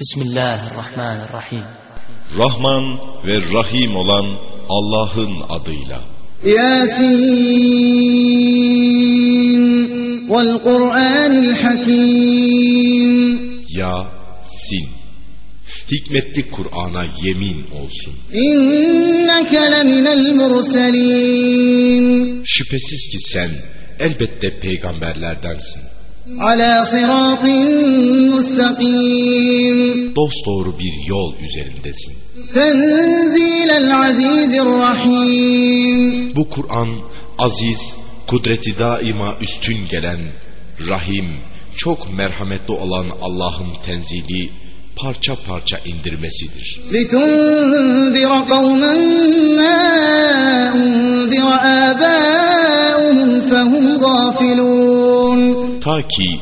Bismillahirrahmanirrahim. Rahman ve Rahim olan Allah'ın adıyla. Yasin vel Kur'anil Hakim. Yasin. Hikmetli Kur'an'a yemin olsun. İnneke leminel murselin. Şüphesiz ki sen elbette peygamberlerdensin. Ala sıratin mustakim dosdoğru bir yol üzerindesin. Bu Kur'an aziz, kudreti daima üstün gelen, rahim, çok merhametli olan Allah'ın tenzili, parça parça indirmesidir. Ta ki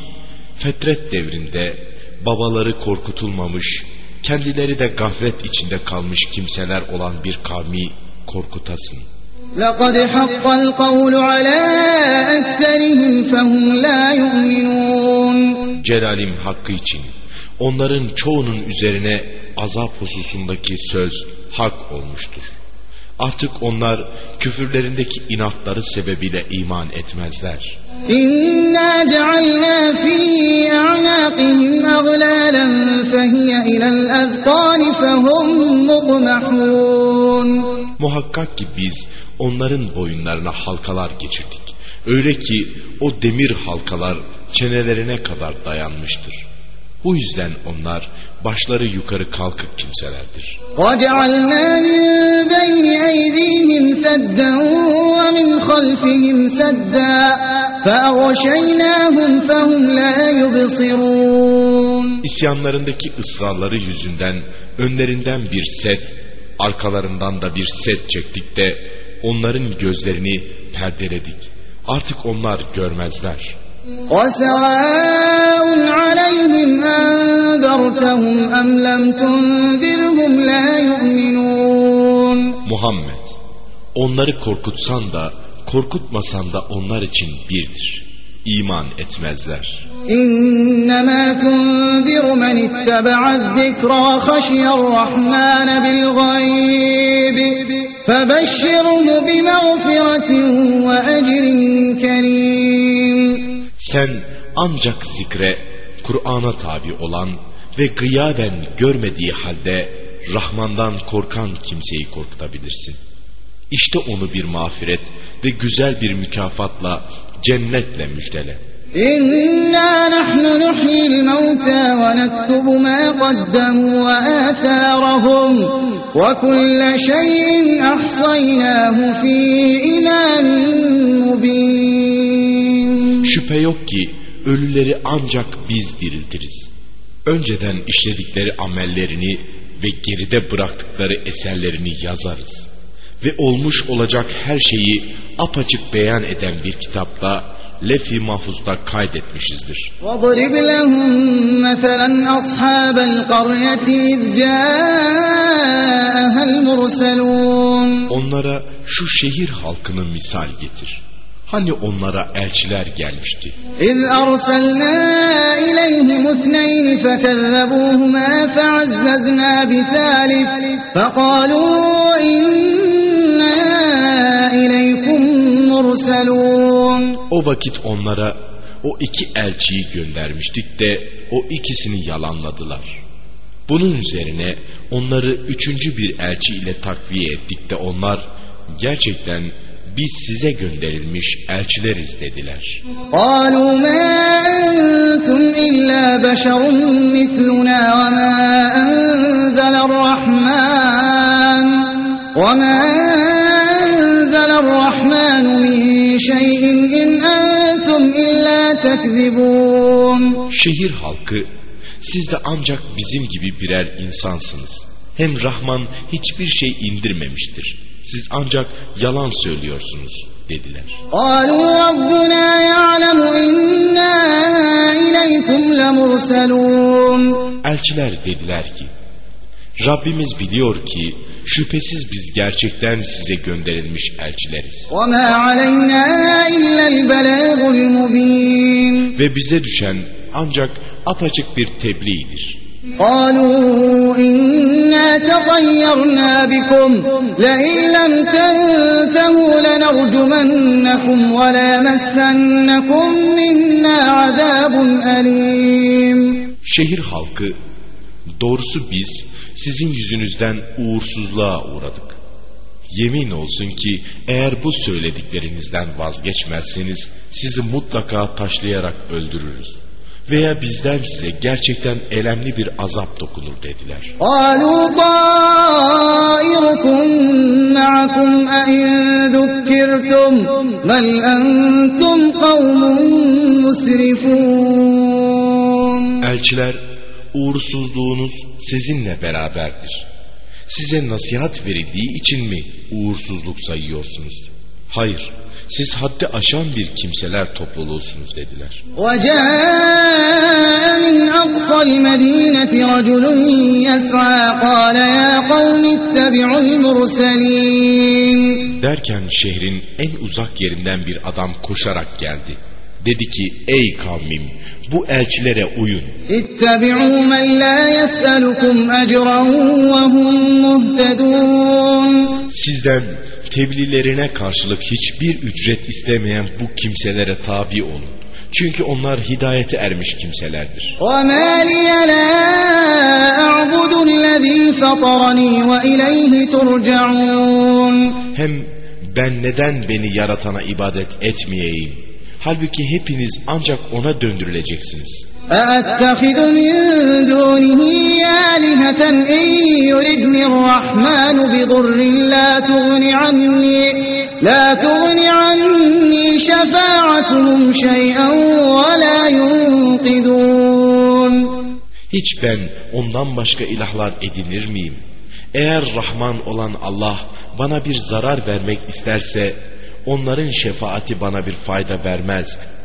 fetret devrinde babaları korkutulmamış, kendileri de gaflet içinde kalmış kimseler olan bir kavmi korkutasın. لَقَدْ حَقَّ الْقَوْلُ عَلَى أَكْثَرِهِمْ فَهُمْ لَا يُؤْمِنُونَ Celalim hakkı için onların çoğunun üzerine azap hususundaki söz hak olmuştur. Artık onlar küfürlerindeki inatları sebebiyle iman etmezler. İnna cealna fi a'naqihim aglalan fehiye ilel azqani fehum mugmahun. Muhakkak ki biz onların boyunlarına halkalar geçirdik. Öyle ki o demir halkalar çenelerine kadar dayanmıştır. Bu yüzden onlar başları yukarı kalkık kimselerdir. وَجَعَلْنَا مِنْ بَيْنِ أَيْدِيهِمْ سَدًّا وَمِنْ خَلْفِهِمْ سَدًّا فَأَغْشَيْنَاهُمْ فَهُمْ لَا يُبْصِرُونَ İsyanlarındaki ısrarları yüzünden önlerinden bir set, arkalarından da bir set çektik de onların gözlerini perdeledik. Artık onlar görmezler. وَسَوَاءٌ عَلَيْهِمْ أَنذَرْتَهُمْ أَمْ لَمْ تُنذِرْهُمْ لَا يُؤْمِنُونَ Muhammed, onları korkutsan da korkutmasan da onlar için birdir. İman etmezler. إِنَّمَا تُنذِرُ مَنِ اتَّبَعَ الذِّكْرَ خَشِيَ الرَّحْمَنَ بِالْغَيْبِ فَبَشِّرْهُ بِمَغْفِرَةٍ وَأَجْرٍ كَرِيمٍ sen ancak zikre, Kur'an'a tabi olan ve gıyaben görmediği halde Rahman'dan korkan kimseyi korkutabilirsin. İşte onu bir mağfiret ve güzel bir mükafatla cennetle müjdele. İnna nahnu nuhyil mevta ve nektubu ma qaddemu ve atharahum ve kulle şeyin ahsaynahu fi iman mubin. Şüphe yok ki ölüleri ancak biz diriltiriz. Önceden işledikleri amellerini ve geride bıraktıkları eserlerini yazarız. Ve olmuş olacak her şeyi apaçık beyan eden bir kitapla lefi mahfuzda kaydetmişizdir. وَضْرِبْ لَهُمْ مَثَلًا أَصْحَابَ الْقَرْيَةِ اِذْ جَاءَهَا الْمُرْسَلُونَ Onlara şu şehir halkını misal getir. Hani onlara elçiler gelmişti. İz arsalna ileyhim usneyn fekezzebuhuma feazzazna bithalif fekalu inna ileykum mursalun. O vakit onlara o iki elçiyi göndermiştik de o ikisini yalanladılar. Bunun üzerine onları üçüncü bir elçi ile takviye ettik de onlar gerçekten biz size gönderilmiş elçileriz dediler. قالوا ما أنتم إلا بشر مثلنا وما أنزل الرحمن وما أنزل الرحمن من شيء إن أنتم إلا تكذبون Şehir halkı siz de ancak bizim gibi birer insansınız. Hem Rahman hiçbir şey indirmemiştir. Siz ancak yalan söylüyorsunuz dediler. قالوا ربنا يعلم إنا إليكم لمرسلون Elçiler dediler ki Rabbimiz biliyor ki şüphesiz biz gerçekten size gönderilmiş elçileriz. وما علينا إلا البلاغ المبين Ve bize düşen ancak apaçık bir tebliğdir. قالوا إنا تطيرنا بكم لئن لم تنتهوا لنرجمنكم وليمسنكم منا عذاب أليم Şehir halkı, doğrusu biz sizin yüzünüzden uğursuzluğa uğradık. Yemin olsun ki eğer bu söylediklerinizden vazgeçmezseniz sizi mutlaka taşlayarak öldürürüz. veya bizden size gerçekten elemli bir azap dokunur dediler. Elçiler uğursuzluğunuz sizinle beraberdir. Size nasihat verildiği için mi uğursuzluk sayıyorsunuz? Hayır, siz haddi aşan bir kimseler topluluğusunuz dediler. Derken şehrin en uzak yerinden bir adam koşarak geldi. Dedi ki ey kavmim bu elçilere uyun. Sizden tebliğlerine karşılık hiçbir ücret istemeyen bu kimselere tabi olun. Çünkü onlar hidayete ermiş kimselerdir. وما لي لا أعبد الذي فطرني وإليه ترجعون Hem ben neden beni yaratana ibadet etmeyeyim? Halbuki hepiniz ancak ona döndürüleceksiniz. أأتخذ من دونه آلهة إن يردني الرحمن بضر لا تغن عني لا تغن عني شفاعتهم شيئا ولا ينقذون Hiç ben ondan başka ilahlar edinir miyim? Eğer Rahman olan Allah bana bir zarar vermek isterse onların şefaati bana bir fayda vermez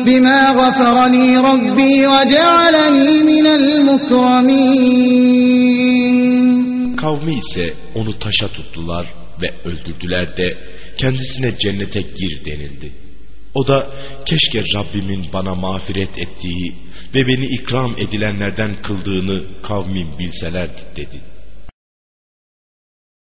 قيل ادخل الجنة قال يا ليت قومي يعلمون بما غفر لي ربي وجعلني من المكرمين Kavmi ise onu taşa tuttular ve öldürdüler de kendisine cennete gir denildi. O da keşke Rabbimin bana mağfiret ettiği ve beni ikram edilenlerden kıldığını kavmim bilselerdi dedi.